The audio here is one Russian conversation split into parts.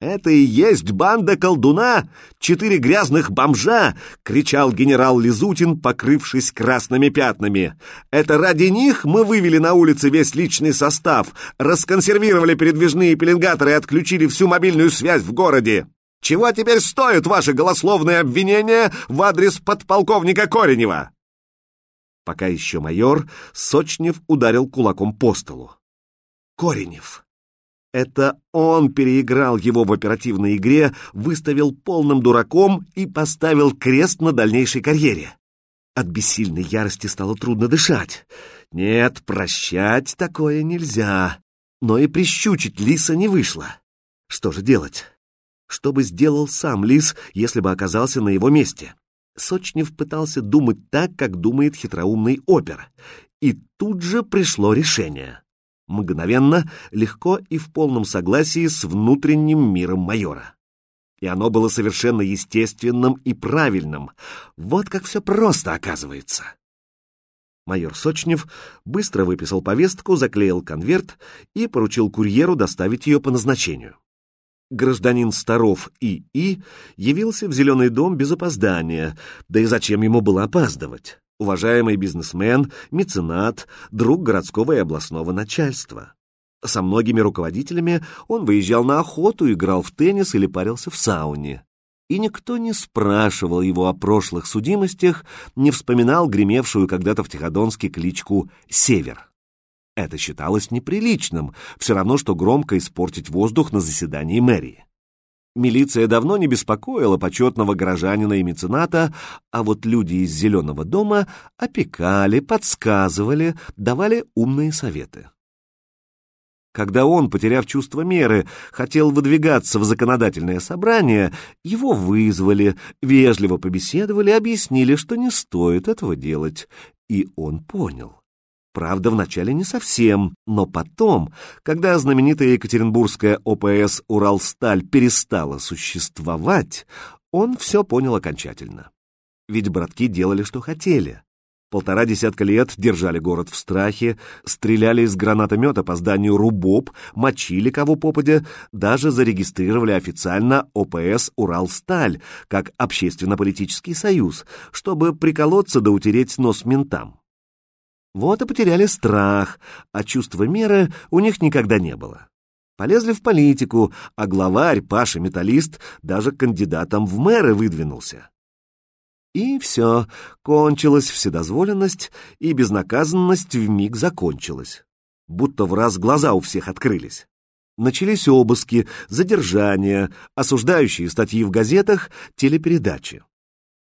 «Это и есть банда колдуна? Четыре грязных бомжа!» — кричал генерал Лизутин, покрывшись красными пятнами. «Это ради них мы вывели на улицы весь личный состав, расконсервировали передвижные пеленгаторы и отключили всю мобильную связь в городе. Чего теперь стоят ваши голословные обвинения в адрес подполковника Коренева?» Пока еще майор, Сочнев ударил кулаком по столу. «Коренев!» Это он переиграл его в оперативной игре, выставил полным дураком и поставил крест на дальнейшей карьере. От бессильной ярости стало трудно дышать. Нет, прощать такое нельзя. Но и прищучить Лиса не вышло. Что же делать? Что бы сделал сам Лис, если бы оказался на его месте? Сочнев пытался думать так, как думает хитроумный опер. И тут же пришло решение мгновенно, легко и в полном согласии с внутренним миром майора. И оно было совершенно естественным и правильным. Вот как все просто оказывается. Майор Сочнев быстро выписал повестку, заклеил конверт и поручил курьеру доставить ее по назначению. Гражданин Старов И.И. явился в Зеленый дом без опоздания, да и зачем ему было опаздывать? Уважаемый бизнесмен, меценат, друг городского и областного начальства. Со многими руководителями он выезжал на охоту, играл в теннис или парился в сауне. И никто не спрашивал его о прошлых судимостях, не вспоминал гремевшую когда-то в Тиходонске кличку «Север». Это считалось неприличным, все равно, что громко испортить воздух на заседании мэрии. Милиция давно не беспокоила почетного горожанина и мецената, а вот люди из «Зеленого дома» опекали, подсказывали, давали умные советы. Когда он, потеряв чувство меры, хотел выдвигаться в законодательное собрание, его вызвали, вежливо побеседовали, объяснили, что не стоит этого делать, и он понял. Правда, вначале не совсем, но потом, когда знаменитая Екатеринбургская ОПС «Уралсталь» перестала существовать, он все понял окончательно. Ведь братки делали, что хотели. Полтора десятка лет держали город в страхе, стреляли из гранатомета по зданию РУБОП, мочили кого попадя, даже зарегистрировали официально ОПС «Уралсталь» как общественно-политический союз, чтобы приколоться да утереть нос ментам. Вот и потеряли страх, а чувства меры у них никогда не было. Полезли в политику, а главарь Паша Металлист даже кандидатом в мэры выдвинулся. И все, кончилась вседозволенность, и безнаказанность вмиг закончилась. Будто в раз глаза у всех открылись. Начались обыски, задержания, осуждающие статьи в газетах, телепередачи.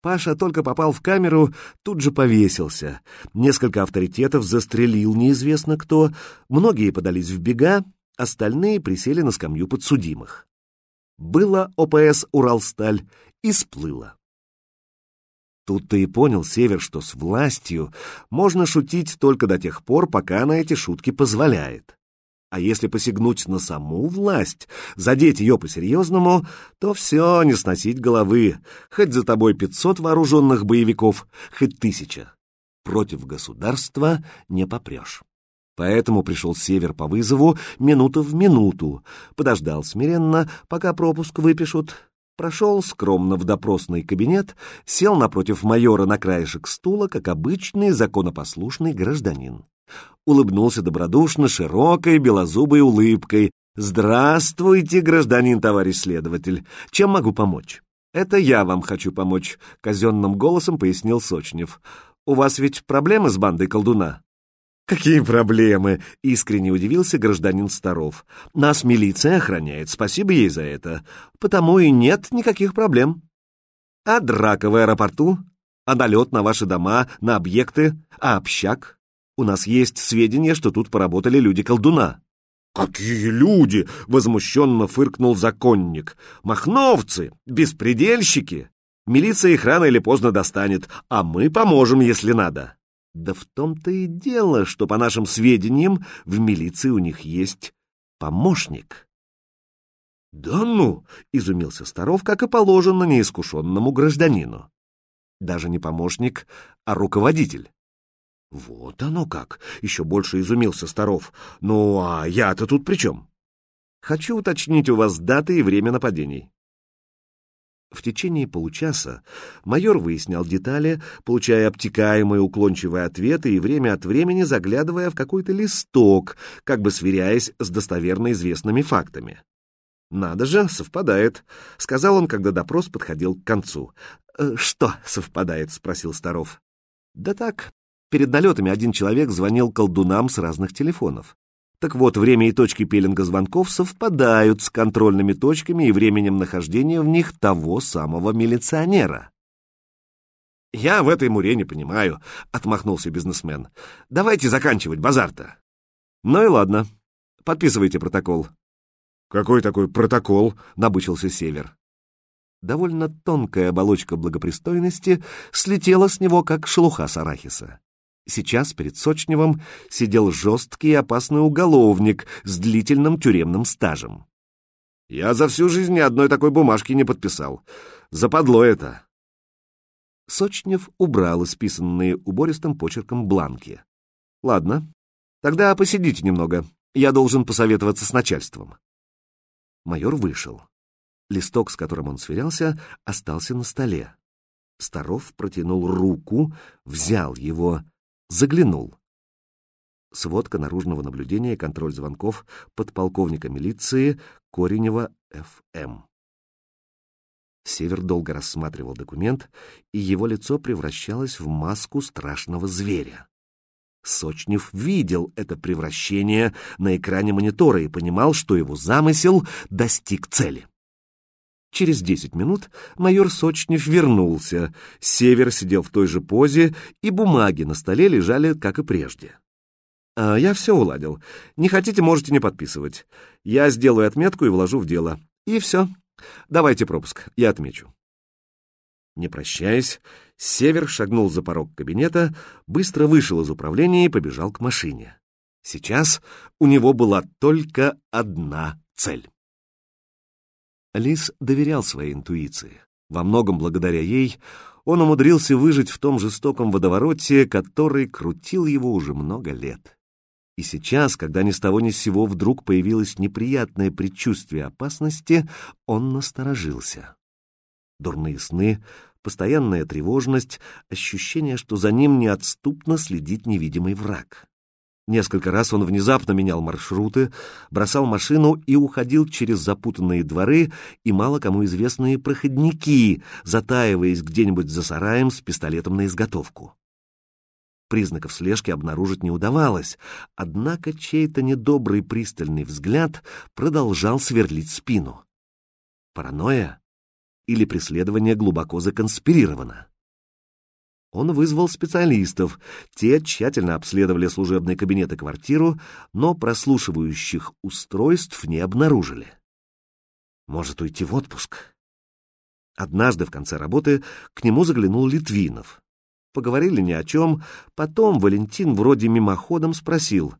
Паша только попал в камеру, тут же повесился. Несколько авторитетов застрелил неизвестно кто, многие подались в бега, остальные присели на скамью подсудимых. Было ОПС «Уралсталь» и сплыло. Тут ты и понял, Север, что с властью можно шутить только до тех пор, пока она эти шутки позволяет. А если посягнуть на саму власть, задеть ее по-серьезному, то все, не сносить головы, хоть за тобой пятьсот вооруженных боевиков, хоть тысяча. Против государства не попрешь. Поэтому пришел Север по вызову минуту в минуту, подождал смиренно, пока пропуск выпишут, прошел скромно в допросный кабинет, сел напротив майора на краешек стула, как обычный законопослушный гражданин улыбнулся добродушно, широкой, белозубой улыбкой. «Здравствуйте, гражданин товарищ следователь. Чем могу помочь?» «Это я вам хочу помочь», — казенным голосом пояснил Сочнев. «У вас ведь проблемы с бандой колдуна?» «Какие проблемы?» — искренне удивился гражданин Старов. «Нас милиция охраняет, спасибо ей за это. Потому и нет никаких проблем». «А драка в аэропорту? А налет на ваши дома, на объекты? А общак? У нас есть сведения, что тут поработали люди-колдуна». «Какие люди!» — возмущенно фыркнул законник. «Махновцы! Беспредельщики! Милиция их рано или поздно достанет, а мы поможем, если надо». Да в том-то и дело, что, по нашим сведениям, в милиции у них есть помощник. «Да ну!» — изумился Старов, как и положено неискушенному гражданину. Даже не помощник, а руководитель. «Вот оно как!» — еще больше изумился Старов. «Ну, а я-то тут при чем?» Хочу уточнить у вас даты и время нападений. В течение получаса майор выяснял детали, получая обтекаемые уклончивые ответы и время от времени заглядывая в какой-то листок, как бы сверяясь с достоверно известными фактами. «Надо же, совпадает», — сказал он, когда допрос подходил к концу. «Э, «Что совпадает?» — спросил Старов. «Да так, перед налетами один человек звонил колдунам с разных телефонов. Так вот, время и точки пеленга звонков совпадают с контрольными точками и временем нахождения в них того самого милиционера. «Я в этой муре не понимаю», — отмахнулся бизнесмен. «Давайте заканчивать базар-то». «Ну и ладно. Подписывайте протокол». «Какой такой протокол?» — набычился Север. Довольно тонкая оболочка благопристойности слетела с него, как шелуха с арахиса. Сейчас перед Сочневым сидел жесткий и опасный уголовник с длительным тюремным стажем. Я за всю жизнь ни одной такой бумажки не подписал. Западло это. Сочнев убрал исписанные убористым почерком бланки. Ладно, тогда посидите немного. Я должен посоветоваться с начальством. Майор вышел. Листок, с которым он сверялся, остался на столе. Старов протянул руку, взял его заглянул. Сводка наружного наблюдения и контроль звонков подполковника милиции Коренева Ф.М. Север долго рассматривал документ, и его лицо превращалось в маску страшного зверя. Сочнев видел это превращение на экране монитора и понимал, что его замысел достиг цели. Через десять минут майор Сочнев вернулся. Север сидел в той же позе, и бумаги на столе лежали, как и прежде. «А я все уладил. Не хотите, можете не подписывать. Я сделаю отметку и вложу в дело. И все. Давайте пропуск, я отмечу». Не прощаясь, Север шагнул за порог кабинета, быстро вышел из управления и побежал к машине. Сейчас у него была только одна цель. Лис доверял своей интуиции. Во многом благодаря ей он умудрился выжить в том жестоком водовороте, который крутил его уже много лет. И сейчас, когда ни с того ни с сего вдруг появилось неприятное предчувствие опасности, он насторожился. Дурные сны, постоянная тревожность, ощущение, что за ним неотступно следит невидимый враг. Несколько раз он внезапно менял маршруты, бросал машину и уходил через запутанные дворы и мало кому известные проходники, затаиваясь где-нибудь за сараем с пистолетом на изготовку. Признаков слежки обнаружить не удавалось, однако чей-то недобрый пристальный взгляд продолжал сверлить спину. Паранойя или преследование глубоко законспирировано? Он вызвал специалистов. Те тщательно обследовали служебный кабинет и квартиру, но прослушивающих устройств не обнаружили. Может уйти в отпуск? Однажды в конце работы к нему заглянул Литвинов. Поговорили ни о чем, потом Валентин вроде мимоходом спросил.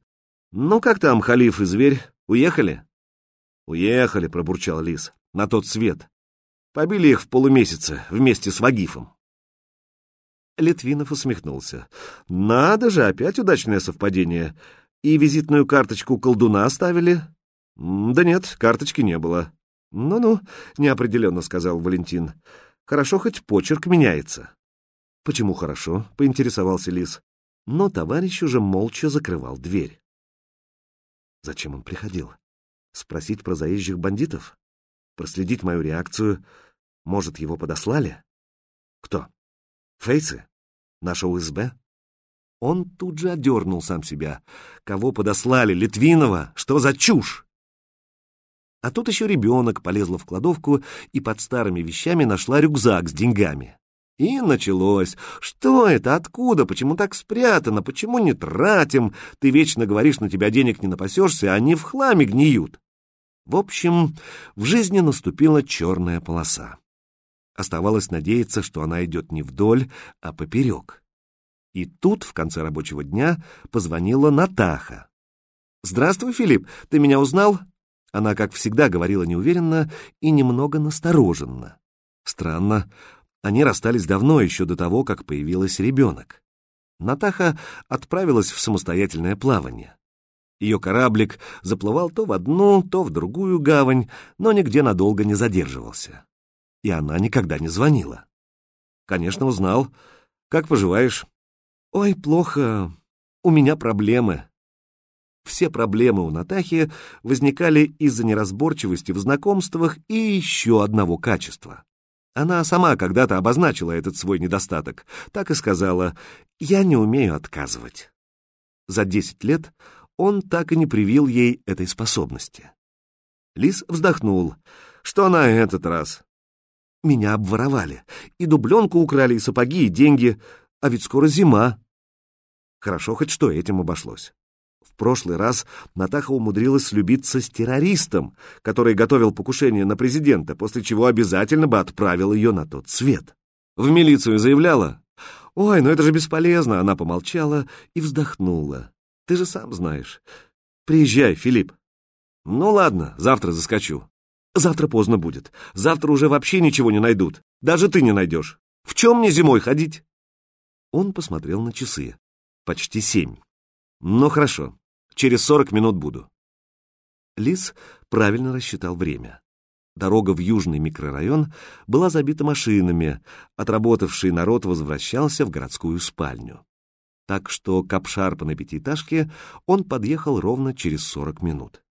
«Ну как там, халиф и зверь, уехали?» «Уехали», — пробурчал Лис, — «на тот свет. Побили их в полумесяце вместе с Вагифом». Литвинов усмехнулся. «Надо же, опять удачное совпадение. И визитную карточку колдуна оставили?» «Да нет, карточки не было». «Ну-ну», — неопределенно сказал Валентин. «Хорошо, хоть почерк меняется». «Почему хорошо?» — поинтересовался Лис. Но товарищ уже молча закрывал дверь. Зачем он приходил? Спросить про заезжих бандитов? Проследить мою реакцию? Может, его подослали? Кто? Фейцы? Наша УСБ? Он тут же одернул сам себя. Кого подослали? Литвинова? Что за чушь? А тут еще ребенок полезла в кладовку и под старыми вещами нашла рюкзак с деньгами. И началось. Что это? Откуда? Почему так спрятано? Почему не тратим? Ты вечно говоришь, на тебя денег не напасешься, а они в хламе гниют. В общем, в жизни наступила черная полоса. Оставалось надеяться, что она идет не вдоль, а поперек. И тут, в конце рабочего дня, позвонила Натаха. «Здравствуй, Филипп, ты меня узнал?» Она, как всегда, говорила неуверенно и немного настороженно. Странно, они расстались давно, еще до того, как появилась ребенок. Натаха отправилась в самостоятельное плавание. Ее кораблик заплывал то в одну, то в другую гавань, но нигде надолго не задерживался. И она никогда не звонила. Конечно, узнал. «Как поживаешь?» «Ой, плохо. У меня проблемы». Все проблемы у Натахи возникали из-за неразборчивости в знакомствах и еще одного качества. Она сама когда-то обозначила этот свой недостаток, так и сказала «я не умею отказывать». За десять лет он так и не привил ей этой способности. Лис вздохнул. «Что на этот раз?» «Меня обворовали. И дубленку украли, и сапоги, и деньги. А ведь скоро зима». Хорошо хоть что этим обошлось. В прошлый раз Натаха умудрилась слюбиться с террористом, который готовил покушение на президента, после чего обязательно бы отправил ее на тот свет. В милицию заявляла. «Ой, ну это же бесполезно!» Она помолчала и вздохнула. «Ты же сам знаешь. Приезжай, Филипп». «Ну ладно, завтра заскочу». «Завтра поздно будет. Завтра уже вообще ничего не найдут. Даже ты не найдешь. В чем мне зимой ходить?» Он посмотрел на часы. Почти семь. «Ну хорошо. Через сорок минут буду. Лис правильно рассчитал время. Дорога в южный микрорайон была забита машинами, отработавший народ возвращался в городскую спальню. Так что к обшарпанной пятиэтажке он подъехал ровно через сорок минут.